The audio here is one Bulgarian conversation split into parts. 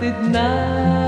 did not.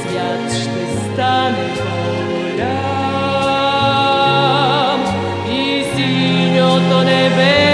свят ще стане по-голям и синьото небе.